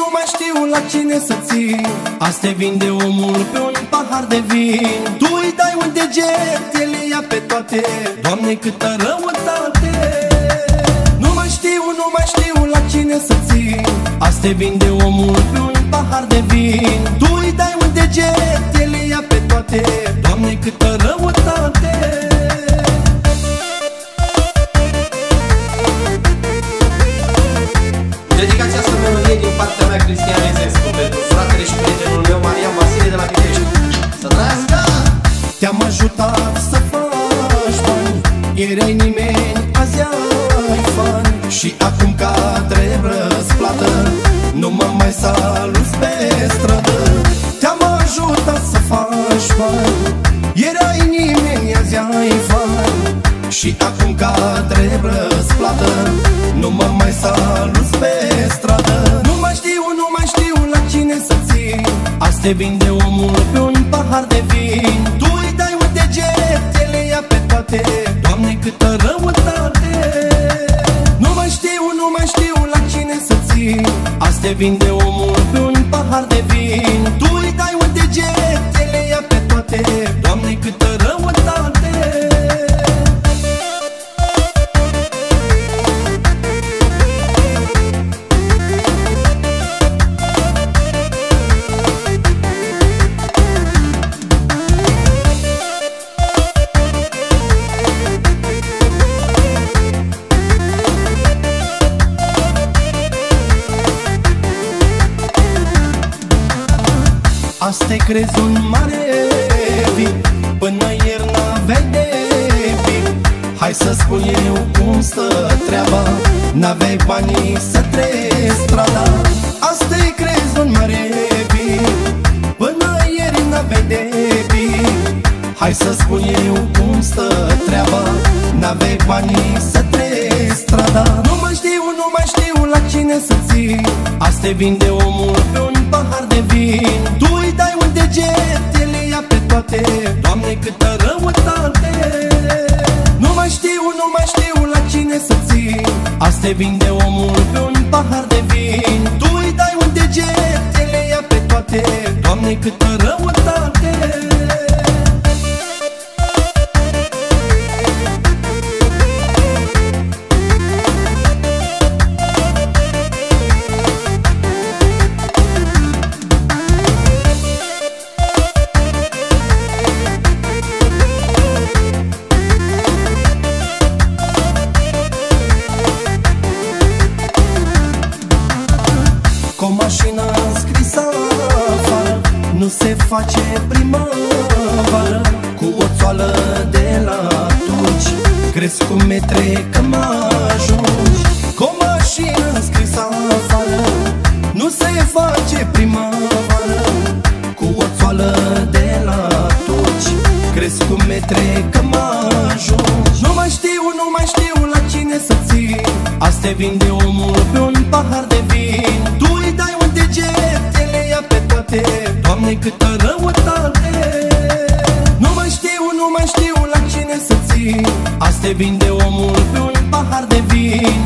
nu mai știu la cine să ții Azi te vinde omul pe un pahar de vin. Tu îi dai un deget, el ia pe toate. Doamne câtă răutate! Nu mai știu, nu mai știu la cine să ții Azi te vinde omul pe un pahar de vin. Tu îi dai Erai nimeni, azi ai fan Și acum ca drept răsplată. Nu mă mai saluți pe stradă. Nu mai știu, nu mai știu la cine să ții Azi te vinde omul pe un pahar de vin. Tu îi dai un deget, el le ia pe toate. Doamne câtă răutate! Nu mai știu, nu mai știu la cine să ții Azi te vinde omul pe un pahar de vin Azi te crezi un mare vip Până ieri n-aveai de vip Hai să spun eu cum stă treaba N-aveai banii să treci strada. Azi te crezi un mare vip Până ieri n-aveai de vip Hai să spun eu cum stă treaba N-aveai banii să treci strada. Nu mai știu, nu mai știu la cine să ții Azi te vinde omul pe un pahar de vin vinde omul pe un scrisă afară. Nu se face primăvară. Cu o țoală de la tuci Crezi cum metre că mă ajungi? Cu o mașină scrisă afară. Nu se face primăvară. Cu o țoală de la tuci Crezi cum metre că mă ajungi? Nu mai știu, nu mai știu la cine să ții Azi te vinde omul pe un pahar de câtă răutate. Nu mai știu, nu mai știu la cine să ții Azi te vinde omul pe un pahar de vin